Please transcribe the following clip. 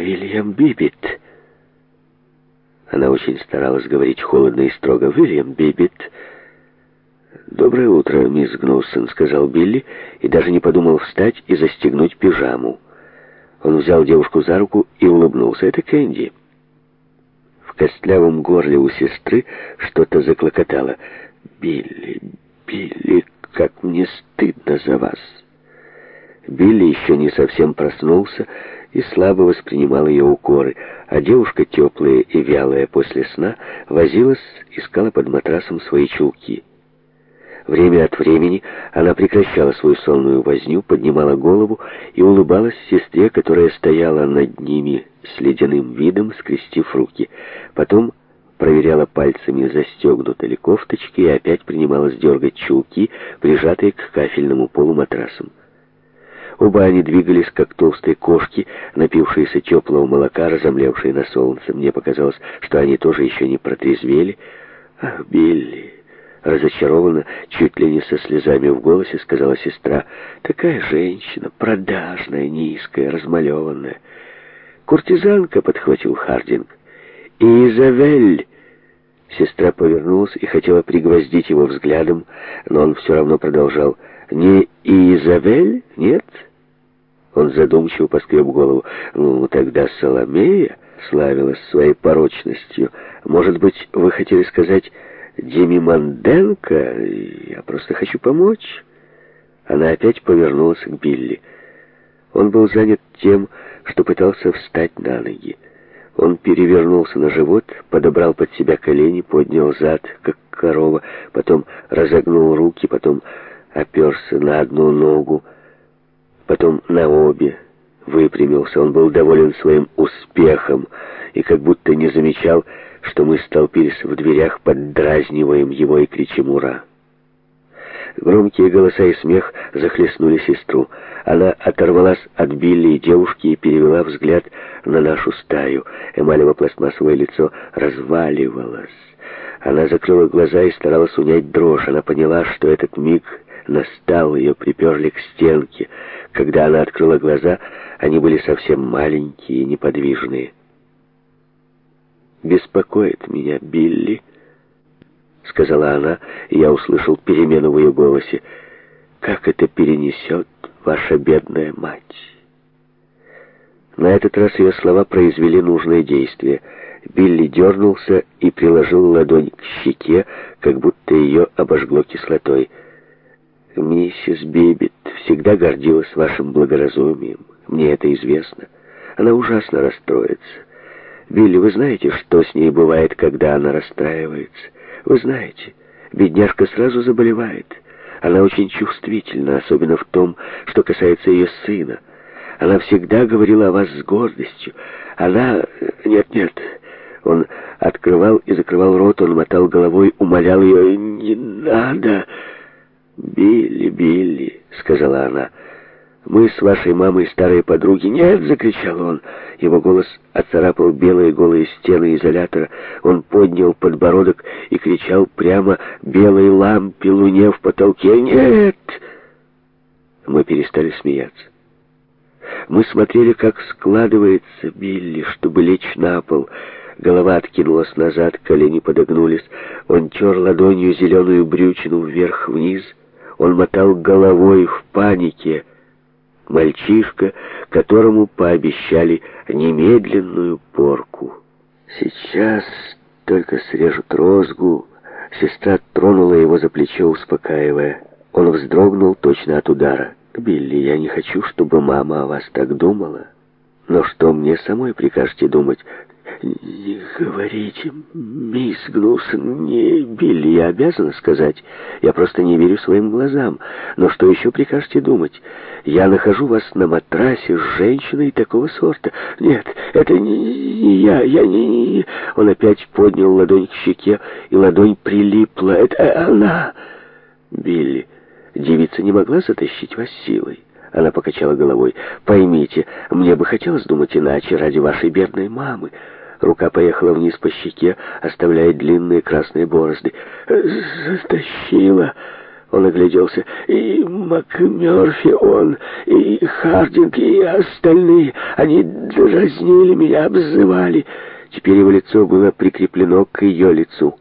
«Вильям Бибит». Она очень старалась говорить холодно и строго. «Вильям Бибит». «Доброе утро, мисс Гноусон», — сказал Билли, и даже не подумал встать и застегнуть пижаму. Он взял девушку за руку и улыбнулся. «Это Кэнди». В костлявом горле у сестры что-то заклокотало. «Билли, Билли, как мне стыдно за вас!» Билли еще не совсем проснулся и слабо воспринимал ее укоры, а девушка, теплая и вялая после сна, возилась, искала под матрасом свои чулки. Время от времени она прекращала свою сонную возню, поднимала голову и улыбалась сестре, которая стояла над ними с ледяным видом, скрестив руки. Потом проверяла пальцами, застегнуты ли кофточки, и опять принималась дергать чулки, прижатые к кафельному полу матрасом. Оба они двигались, как толстые кошки, напившиеся теплого молока, разомлевшие на солнце. Мне показалось, что они тоже еще не протрезвели. «Ах, Билли!» Разочарованно, чуть ли не со слезами в голосе, сказала сестра. «Такая женщина, продажная, низкая, размалеванная». «Куртизанка», — подхватил Хардинг. «И Изавель!» Сестра повернулась и хотела пригвоздить его взглядом, но он все равно продолжал. «Не Изавель? Нет?» Он задумчиво поскреб голову. «Ну, тогда Соломея славилась своей порочностью. Может быть, вы хотели сказать Демиманденко? Я просто хочу помочь». Она опять повернулась к Билли. Он был занят тем, что пытался встать на ноги. Он перевернулся на живот, подобрал под себя колени, поднял зад, как корова, потом разогнул руки, потом оперся на одну ногу, потом на обе. Выпрямился, он был доволен своим успехом и как будто не замечал, что мы столпились в дверях, поддразниваем его и кричим «Ура!». Громкие голоса и смех захлестнули сестру. Она оторвалась от Билли и девушки и перевела взгляд на нашу стаю. Эмалево-пластмассовое лицо разваливалось. Она закрыла глаза и старалась унять дрожь. Она поняла, что этот миг Настал ее приперли к стенке. Когда она открыла глаза, они были совсем маленькие и неподвижные. «Беспокоит меня Билли», — сказала она, и я услышал перемену в ее голосе. «Как это перенесет ваша бедная мать?» На этот раз ее слова произвели нужное действие. Билли дернулся и приложил ладонь к щеке, как будто ее обожгло кислотой — Миссис Бибит всегда гордилась вашим благоразумием. Мне это известно. Она ужасно расстроится. Билли, вы знаете, что с ней бывает, когда она расстраивается? Вы знаете, бедняжка сразу заболевает. Она очень чувствительна, особенно в том, что касается ее сына. Она всегда говорила о вас с гордостью. Она... Нет, нет. Он открывал и закрывал рот, он мотал головой, умолял ее «Не надо!» «Билли, Билли», — сказала она, — «мы с вашей мамой старые подруги». «Нет!» — закричал он. Его голос оцарапал белые голые стены изолятора. Он поднял подбородок и кричал прямо белой лампе луне в потолке. «Нет!» Мы перестали смеяться. Мы смотрели, как складывается Билли, чтобы лечь на пол. Голова откинулась назад, колени подогнулись. Он тер ладонью зеленую брючину вверх-вниз — он мотал головой в панике. Мальчишка, которому пообещали немедленную порку. Сейчас только срежут розгу. Сестра тронула его за плечо, успокаивая. Он вздрогнул точно от удара. «Билли, я не хочу, чтобы мама о вас так думала. Но что мне самой прикажете думать? «Не говорите, мисс Гнусон, не Билли, я обязана сказать. Я просто не верю своим глазам. Но что еще прикажете думать? Я нахожу вас на матрасе с женщиной такого сорта. Нет, это не я, я не...» Он опять поднял ладонь к щеке, и ладонь прилипла. «Это она!» «Билли, девица не могла затащить вас силой?» Она покачала головой. «Поймите, мне бы хотелось думать иначе ради вашей бедной мамы. Рука поехала вниз по щеке, оставляя длинные красные борозды. «Э, «Затащила!» Он огляделся. «И МакМёрфи он, и Хардинг, и остальные. Они дразнили меня, обзывали». Теперь его лицо было прикреплено к ее лицу.